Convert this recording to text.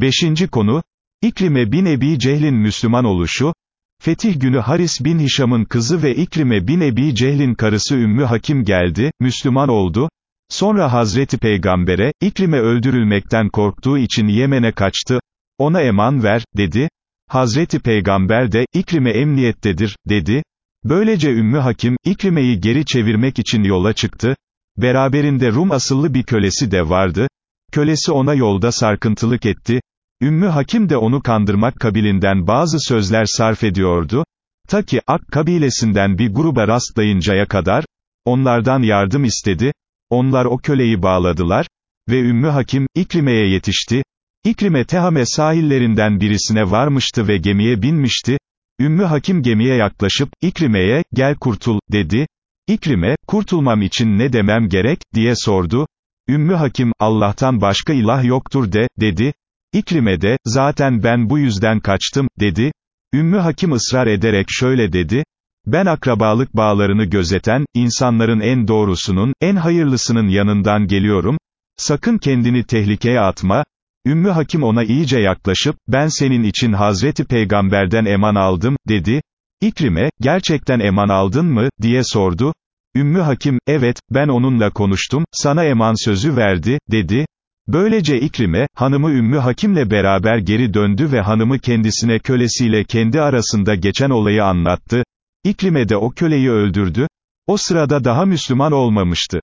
Beşinci konu, İkrime bin Ebi Cehlin Müslüman oluşu, Fetih günü Haris bin Hişam'ın kızı ve İkrime bin Ebi Cehlin karısı Ümmü Hakim geldi, Müslüman oldu, sonra Hazreti Peygamber'e, İkrime öldürülmekten korktuğu için Yemen'e kaçtı, ona eman ver, dedi, Hazreti Peygamber de, İkrime emniyettedir, dedi, böylece Ümmü Hakim, İkrime'yi geri çevirmek için yola çıktı, beraberinde Rum asıllı bir kölesi de vardı, kölesi ona yolda sarkıntılık etti, Ümmü Hakim de onu kandırmak kabilinden bazı sözler sarf ediyordu, ta ki, Ak kabilesinden bir gruba rastlayıncaya kadar, onlardan yardım istedi, onlar o köleyi bağladılar, ve Ümmü Hakim, İkrime'ye yetişti, İkrime Tehame sahillerinden birisine varmıştı ve gemiye binmişti, Ümmü Hakim gemiye yaklaşıp, İkrime'ye, gel kurtul, dedi, İkrime, kurtulmam için ne demem gerek, diye sordu, Ümmü Hakim, Allah'tan başka ilah yoktur de, dedi, İkrime de, zaten ben bu yüzden kaçtım, dedi, Ümmü Hakim ısrar ederek şöyle dedi, ben akrabalık bağlarını gözeten, insanların en doğrusunun, en hayırlısının yanından geliyorum, sakın kendini tehlikeye atma, Ümmü Hakim ona iyice yaklaşıp, ben senin için Hazreti Peygamberden eman aldım, dedi, İkrime, gerçekten eman aldın mı, diye sordu, Ümmü Hakim, evet, ben onunla konuştum, sana eman sözü verdi, dedi, Böylece İkrime, hanımı Ümmü Hakim'le beraber geri döndü ve hanımı kendisine kölesiyle kendi arasında geçen olayı anlattı, İkrime de o köleyi öldürdü, o sırada daha Müslüman olmamıştı.